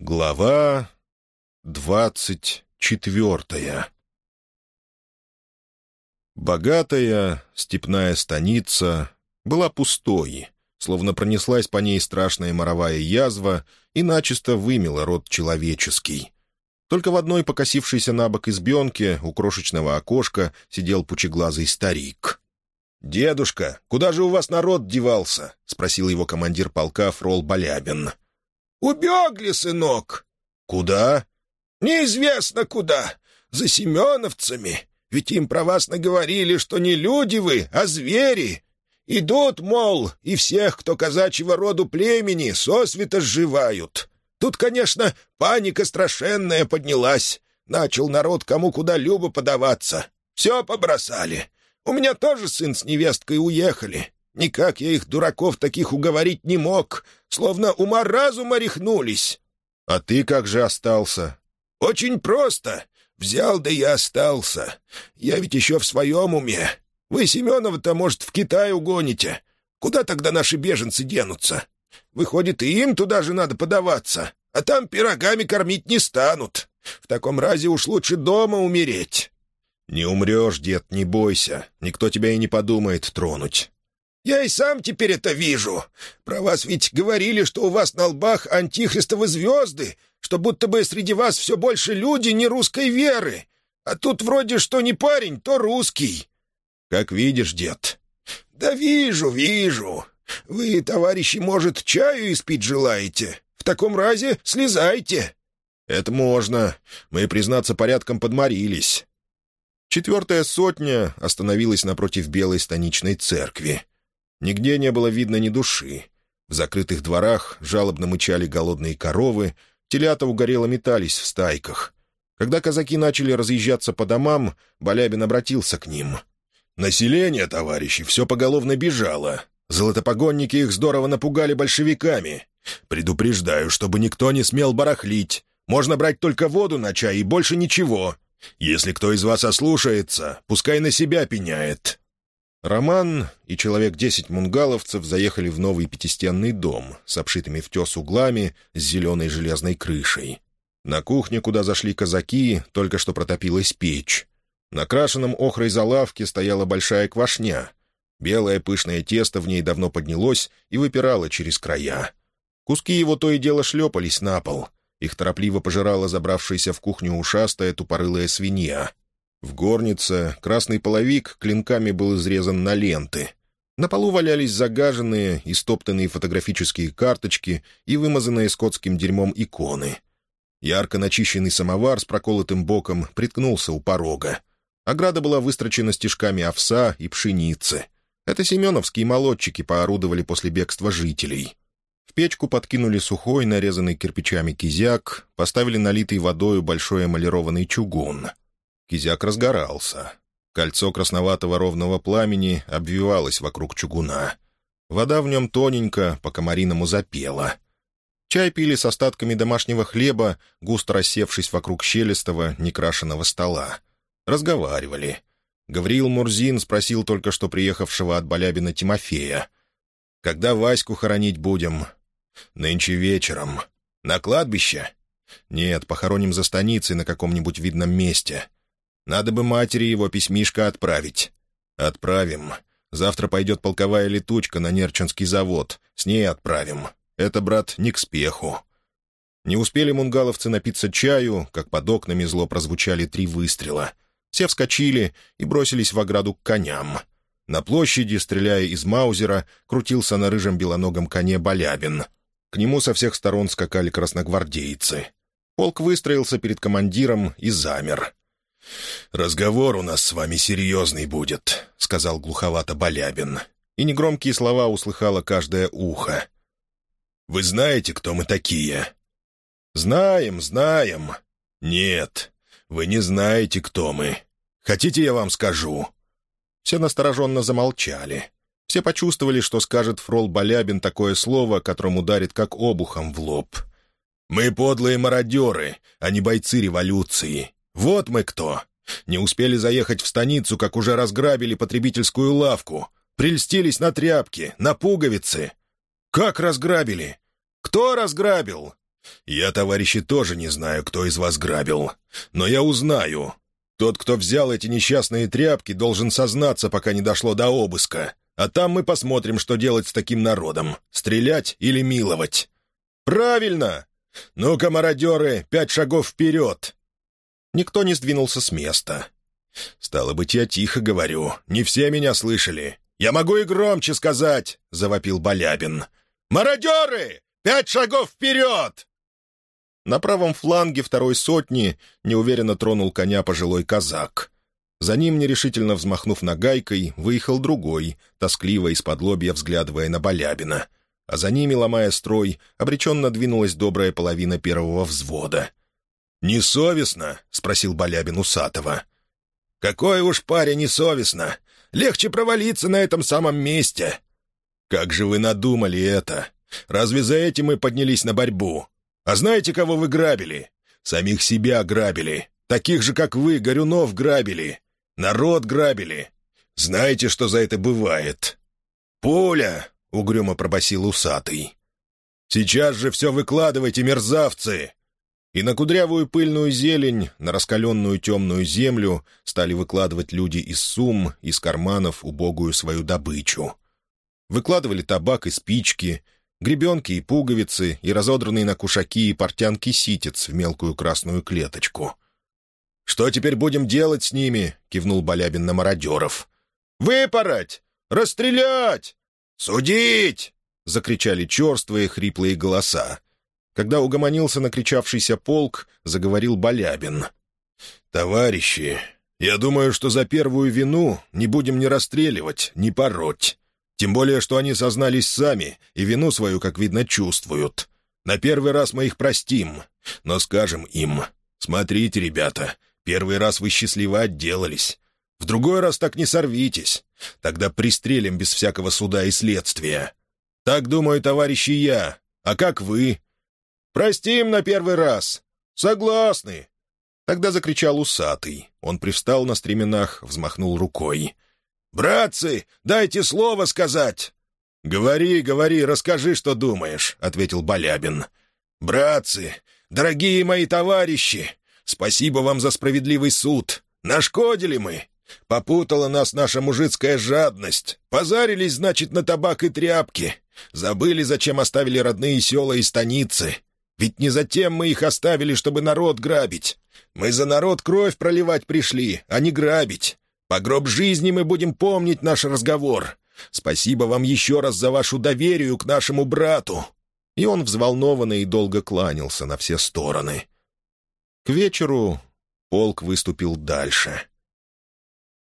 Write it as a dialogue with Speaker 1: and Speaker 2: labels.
Speaker 1: Глава двадцать четвертая Богатая степная станица была пустой, словно пронеслась по ней страшная моровая язва и начисто вымела род человеческий. Только в одной покосившейся на бок избенке у крошечного окошка сидел пучеглазый старик. «Дедушка, куда же у вас народ девался?» — спросил его командир полка Фрол Балябин. — «Убегли, сынок». «Куда?» «Неизвестно куда. За семеновцами. Ведь им про вас наговорили, что не люди вы, а звери. Идут, мол, и всех, кто казачьего роду племени, сосвета сживают. Тут, конечно, паника страшенная поднялась. Начал народ кому куда любо подаваться. Все побросали. У меня тоже сын с невесткой уехали. Никак я их, дураков, таких уговорить не мог, словно ума-разума рехнулись. А ты как же остался?
Speaker 2: Очень просто. Взял, да и остался. Я ведь еще в своем уме. Вы Семенова-то, может, в Китай угоните. Куда тогда наши беженцы денутся? Выходит, и им туда же надо подаваться, а там пирогами кормить не станут. В таком разе уж лучше дома умереть».
Speaker 1: «Не умрешь, дед, не бойся. Никто тебя и не подумает тронуть.
Speaker 2: Я и сам теперь это вижу. Про вас ведь говорили, что у вас на лбах антихристовы звезды, что будто бы среди вас все больше люди не русской веры. А тут вроде что не парень, то русский».
Speaker 1: «Как видишь, дед».
Speaker 2: «Да вижу, вижу. Вы, товарищи, может, чаю испить желаете? В таком разе слезайте».
Speaker 1: «Это можно. Мы, признаться, порядком подморились». Четвертая сотня остановилась напротив белой станичной церкви. Нигде не было видно ни души. В закрытых дворах жалобно мычали голодные коровы, телята угорело метались в стайках. Когда казаки начали разъезжаться по домам, Балябин обратился к ним. «Население, товарищи, все поголовно бежало. Золотопогонники их здорово напугали большевиками. Предупреждаю, чтобы никто не смел барахлить. Можно брать только воду на чай и больше ничего. Если кто из вас ослушается, пускай на себя пеняет. Роман и человек десять мунгаловцев заехали в новый пятистенный дом с обшитыми в тес углами, с зеленой железной крышей. На кухне, куда зашли казаки, только что протопилась печь. На крашенном охрой залавке стояла большая квашня. Белое пышное тесто в ней давно поднялось и выпирало через края. Куски его то и дело шлепались на пол. Их торопливо пожирала забравшаяся в кухню ушастая тупорылая свинья. В горнице красный половик клинками был изрезан на ленты. На полу валялись загаженные и стоптанные фотографические карточки и вымазанные скотским дерьмом иконы. Ярко начищенный самовар с проколотым боком приткнулся у порога. Ограда была выстрочена стежками овса и пшеницы. Это семеновские молодчики поорудовали после бегства жителей. В печку подкинули сухой, нарезанный кирпичами кизяк, поставили налитый водою большой эмалированный чугун — Кизяк разгорался. Кольцо красноватого ровного пламени обвивалось вокруг чугуна. Вода в нем тоненько, по-комариному запела. Чай пили с остатками домашнего хлеба, густо рассевшись вокруг щелистого, некрашенного стола. Разговаривали. Гавриил Мурзин спросил только что приехавшего от Балябина Тимофея. «Когда Ваську хоронить будем?» «Нынче вечером. На кладбище?» «Нет, похороним за станицей на каком-нибудь видном месте. Надо бы матери его письмишко отправить. Отправим. Завтра пойдет полковая летучка на Нерчинский завод. С ней отправим. Это, брат, не к спеху. Не успели мунгаловцы напиться чаю, как под окнами зло прозвучали три выстрела. Все вскочили и бросились в ограду к коням. На площади, стреляя из маузера, крутился на рыжем белоногом коне Балябин. К нему со всех сторон скакали красногвардейцы. Полк выстроился перед командиром и замер. «Разговор у нас с вами серьезный будет», — сказал глуховато Балябин. И негромкие слова услыхало каждое ухо. «Вы знаете, кто мы такие?» «Знаем, знаем». «Нет, вы не знаете, кто мы. Хотите, я вам скажу?» Все настороженно замолчали. Все почувствовали, что скажет фрол Балябин такое слово, которым ударит как обухом в лоб. «Мы подлые мародеры, а не бойцы революции. Вот мы кто. Не успели заехать в станицу, как уже разграбили потребительскую лавку. Прельстились на тряпки, на пуговицы. Как разграбили? Кто разграбил? Я, товарищи, тоже не знаю, кто из вас грабил. Но я узнаю. Тот, кто взял эти несчастные тряпки, должен сознаться, пока не дошло до обыска. А там мы посмотрим, что делать с таким народом. Стрелять или миловать. Правильно! Ну-ка, мародеры, пять шагов вперед!» Никто не сдвинулся с места. «Стало быть, я тихо говорю. Не все меня слышали. Я могу и громче сказать!» — завопил Балябин. «Мародеры! Пять шагов вперед!» На правом фланге второй сотни неуверенно тронул коня пожилой казак. За ним, нерешительно взмахнув нагайкой, выехал другой, тоскливо из-под лобья взглядывая на Балябина. А за ними, ломая строй, обреченно двинулась добрая половина первого взвода. «Несовестно?» — спросил Балябин Усатого. «Какое уж паря несовестно! Легче провалиться на этом самом месте!» «Как же вы надумали это? Разве за этим мы поднялись на борьбу? А знаете, кого вы грабили? Самих себя грабили. Таких же, как вы, Горюнов грабили. Народ грабили. Знаете, что за это бывает?» «Пуля!» — угрюмо пробасил усатый. «Сейчас же все выкладывайте, мерзавцы!» И на кудрявую пыльную зелень, на раскаленную темную землю стали выкладывать люди из сумм, из карманов убогую свою добычу. Выкладывали табак и спички, гребенки и пуговицы, и разодранные на кушаки и портянки ситец в мелкую красную клеточку. «Что теперь будем делать с ними?» — кивнул Балябин на мародеров. «Выпороть! Расстрелять! Судить!» — закричали черствые хриплые голоса. Когда угомонился накричавшийся полк, заговорил Балябин. «Товарищи, я думаю, что за первую вину не будем ни расстреливать, ни пороть. Тем более, что они сознались сами и вину свою, как видно, чувствуют. На первый раз мы их простим, но скажем им, смотрите, ребята, первый раз вы счастливо отделались. В другой раз так не сорвитесь. Тогда пристрелим без всякого суда и следствия. Так думаю, товарищи, я. А как вы? Простим на первый раз. Согласны. Тогда закричал усатый. Он привстал на стременах, взмахнул рукой. «Братцы, дайте слово сказать!» «Говори, говори, расскажи, что думаешь», — ответил Балябин. «Братцы, дорогие мои товарищи, спасибо вам за справедливый суд. Нашкодили мы. Попутала нас наша мужицкая жадность. Позарились, значит, на табак и тряпки. Забыли, зачем оставили родные села и станицы. Ведь не затем мы их оставили, чтобы народ грабить. Мы за народ кровь проливать пришли, а не грабить. По гроб жизни мы будем помнить наш разговор. Спасибо вам еще раз за вашу доверию к нашему брату». И он взволнованно и долго кланялся на все стороны. К вечеру полк выступил дальше.